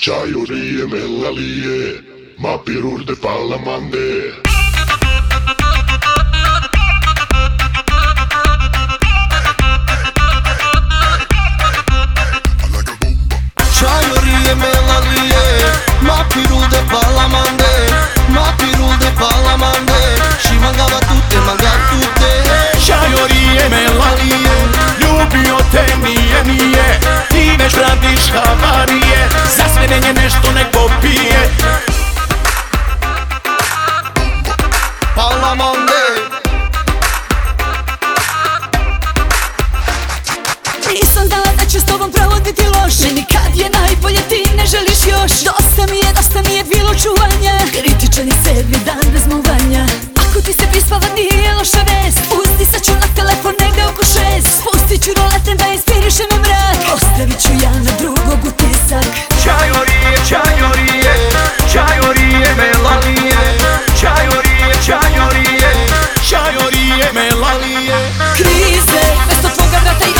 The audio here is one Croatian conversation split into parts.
Čajorie, melalije, ma pirurde palamande tobom provoditi loš Meni kad je najbolje ti ne želiš još. Dosta mi je, dosta mi je bilo čuvanja Kritičan je sedmi dan bez muvanja. Ako ti se prispava nije loša vest. Sad ću na telefon negde oko šest. Spustit ću roletem da inspiriše me mrak. Ostavit ću ja na drugog utisak. Čajorije, čajorije, čajorije, melalije Čajorije, čajorije, čajorije, melalije Krize, mesto tvoga vrata jastuke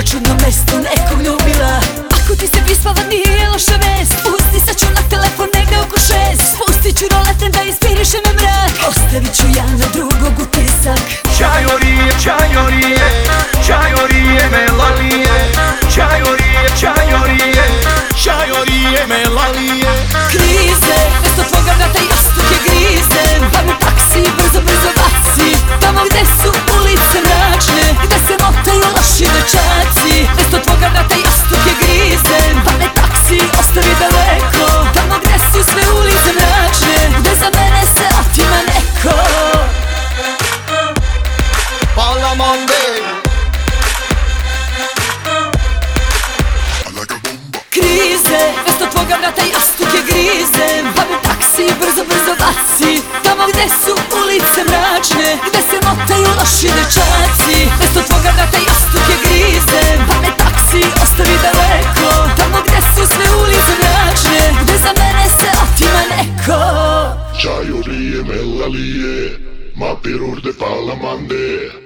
Već na čudnom mestu nekog ljubila Ako ti se prispava nije loša vest. Pusti sad ću na telefon negde oko šest. Spustit ću roletem da inspiriše me mrak. Ostavit ću ja na drugog utisak. Čajorije, čajorije, čajorije, melalije Čajorije, čajorije, čajorije, melalije Krize, mesto tvoga vrata jastuke su ulice mračne Gde se motaju loši dečaci. Mesto tvoga vrata jastuke grize Pa me taksi ostavi daleko. Tamo gde su sve ulice mračne Gde za mene se otima neko. Čajorie, melalije, ma pirurde palamande